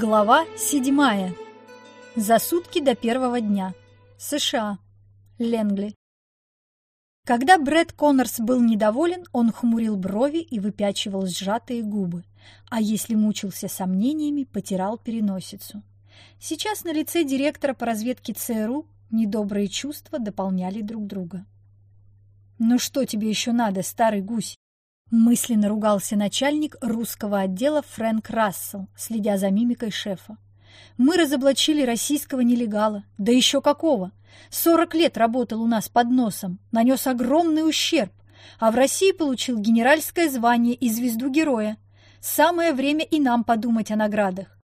Глава седьмая. За сутки до первого дня. США. Ленгли. Когда Брэд Коннорс был недоволен, он хмурил брови и выпячивал сжатые губы, а если мучился сомнениями, потирал переносицу. Сейчас на лице директора по разведке ЦРУ недобрые чувства дополняли друг друга. «Ну что тебе еще надо, старый гусь?» Мысленно ругался начальник русского отдела Фрэнк Рассел, следя за мимикой шефа. «Мы разоблачили российского нелегала. Да еще какого! Сорок лет работал у нас под носом, нанес огромный ущерб, а в России получил генеральское звание и звезду героя. Самое время и нам подумать о наградах.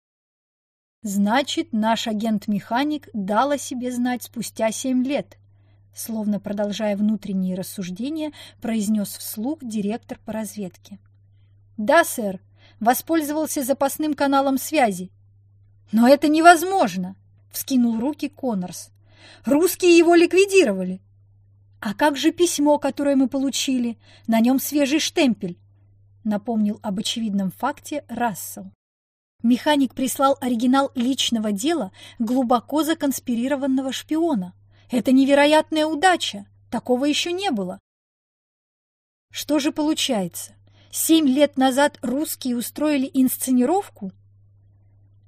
Значит, наш агент-механик дал о себе знать спустя семь лет словно продолжая внутренние рассуждения, произнес вслух директор по разведке. «Да, сэр, воспользовался запасным каналом связи». «Но это невозможно!» — вскинул руки Коннорс. «Русские его ликвидировали». «А как же письмо, которое мы получили? На нем свежий штемпель», — напомнил об очевидном факте Рассел. Механик прислал оригинал личного дела глубоко законспирированного шпиона. Это невероятная удача! Такого еще не было. Что же получается? Семь лет назад русские устроили инсценировку?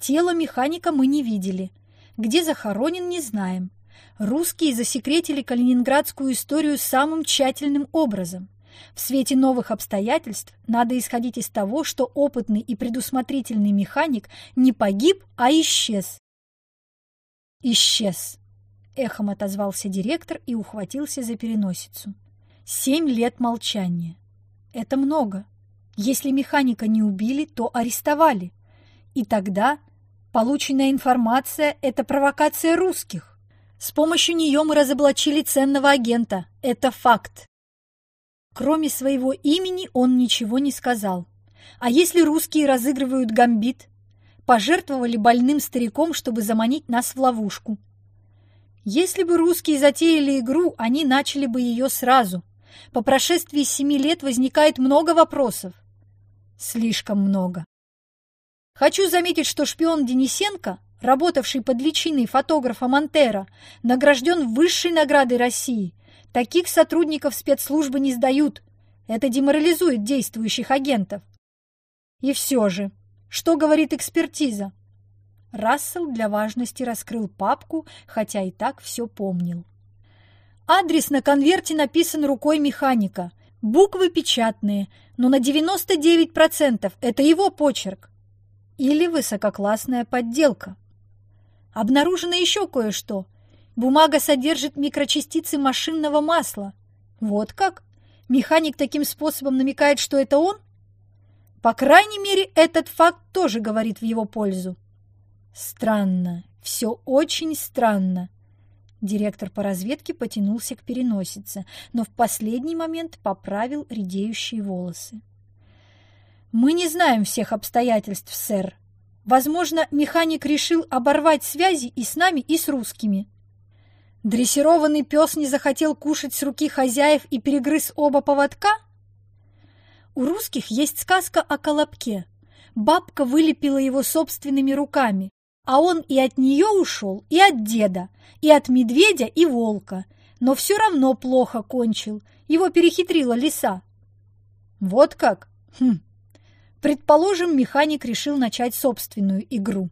Тело механика мы не видели. Где захоронен, не знаем. Русские засекретили калининградскую историю самым тщательным образом. В свете новых обстоятельств надо исходить из того, что опытный и предусмотрительный механик не погиб, а исчез. Исчез. Эхом отозвался директор и ухватился за переносицу. Семь лет молчания. Это много. Если механика не убили, то арестовали. И тогда полученная информация – это провокация русских. С помощью нее мы разоблачили ценного агента. Это факт. Кроме своего имени он ничего не сказал. А если русские разыгрывают гамбит? Пожертвовали больным стариком, чтобы заманить нас в ловушку. Если бы русские затеяли игру, они начали бы ее сразу. По прошествии семи лет возникает много вопросов. Слишком много. Хочу заметить, что шпион Денисенко, работавший под личиной фотографа Монтера, награжден высшей наградой России. Таких сотрудников спецслужбы не сдают. Это деморализует действующих агентов. И все же, что говорит экспертиза? Рассел для важности раскрыл папку, хотя и так все помнил. Адрес на конверте написан рукой механика. Буквы печатные, но на 99% это его почерк. Или высококлассная подделка. Обнаружено еще кое-что. Бумага содержит микрочастицы машинного масла. Вот как? Механик таким способом намекает, что это он? По крайней мере, этот факт тоже говорит в его пользу. Странно, все очень странно. Директор по разведке потянулся к переносице, но в последний момент поправил редеющие волосы. «Мы не знаем всех обстоятельств, сэр. Возможно, механик решил оборвать связи и с нами, и с русскими. Дрессированный пес не захотел кушать с руки хозяев и перегрыз оба поводка? У русских есть сказка о колобке. Бабка вылепила его собственными руками, а он и от нее ушел, и от деда, и от медведя, и волка. Но все равно плохо кончил. Его перехитрила лиса. Вот как? Хм. Предположим, механик решил начать собственную игру.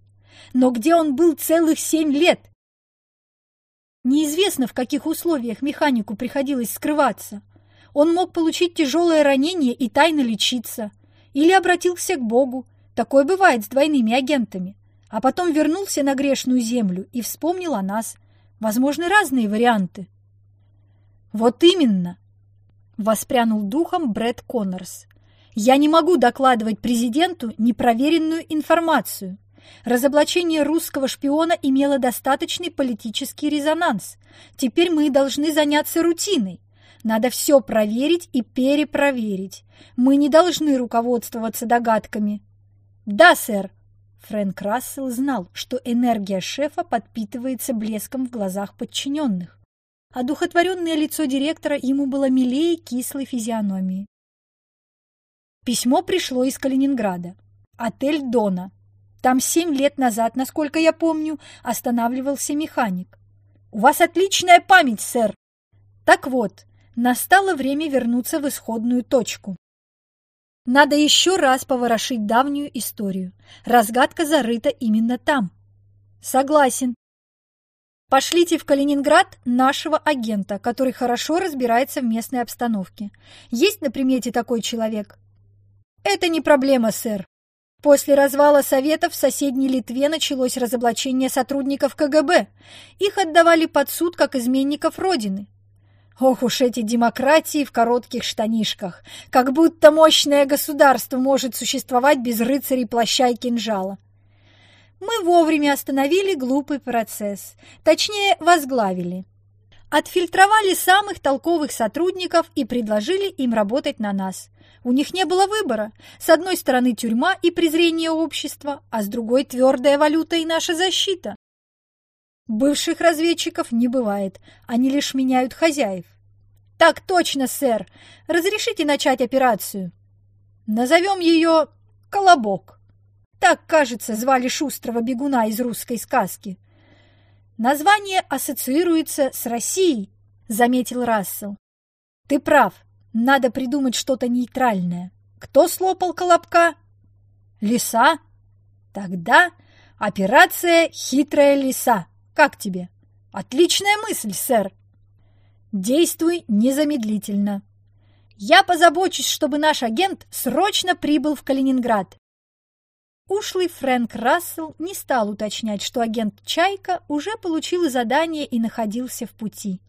Но где он был целых семь лет? Неизвестно, в каких условиях механику приходилось скрываться. Он мог получить тяжелое ранение и тайно лечиться. Или обратился к Богу. Такое бывает с двойными агентами а потом вернулся на грешную землю и вспомнил о нас. Возможны разные варианты. Вот именно, воспрянул духом Брэд Коннорс. Я не могу докладывать президенту непроверенную информацию. Разоблачение русского шпиона имело достаточный политический резонанс. Теперь мы должны заняться рутиной. Надо все проверить и перепроверить. Мы не должны руководствоваться догадками. Да, сэр, Фрэнк Рассел знал, что энергия шефа подпитывается блеском в глазах подчиненных. а Одухотворенное лицо директора ему было милее кислой физиономии. Письмо пришло из Калининграда. Отель «Дона». Там семь лет назад, насколько я помню, останавливался механик. У вас отличная память, сэр. Так вот, настало время вернуться в исходную точку. Надо еще раз поворошить давнюю историю. Разгадка зарыта именно там. Согласен. Пошлите в Калининград нашего агента, который хорошо разбирается в местной обстановке. Есть на примете такой человек? Это не проблема, сэр. После развала Советов в соседней Литве началось разоблачение сотрудников КГБ. Их отдавали под суд как изменников Родины. Ох уж эти демократии в коротких штанишках! Как будто мощное государство может существовать без рыцарей плаща и кинжала. Мы вовремя остановили глупый процесс, точнее, возглавили. Отфильтровали самых толковых сотрудников и предложили им работать на нас. У них не было выбора. С одной стороны тюрьма и презрение общества, а с другой твердая валюта и наша защита. Бывших разведчиков не бывает, они лишь меняют хозяев. Так точно, сэр. Разрешите начать операцию? Назовем ее «Колобок». Так, кажется, звали шустрого бегуна из русской сказки. Название ассоциируется с Россией, заметил Рассел. Ты прав, надо придумать что-то нейтральное. Кто слопал Колобка? Лиса? Тогда операция «Хитрая лиса». Как тебе? Отличная мысль, сэр. Действуй незамедлительно. Я позабочусь, чтобы наш агент срочно прибыл в Калининград. Ушлый Фрэнк Рассел не стал уточнять, что агент Чайка уже получил задание и находился в пути.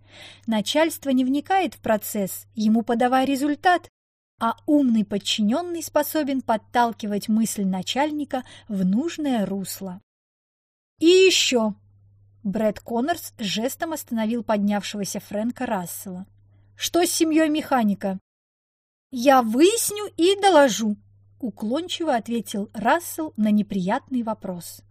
Начальство не вникает в процесс, ему подавай результат, а умный подчиненный способен подталкивать мысль начальника в нужное русло. И еще Брэд Коннорс жестом остановил поднявшегося Фрэнка Рассела. «Что с семьей механика?» «Я выясню и доложу», — уклончиво ответил Рассел на неприятный вопрос.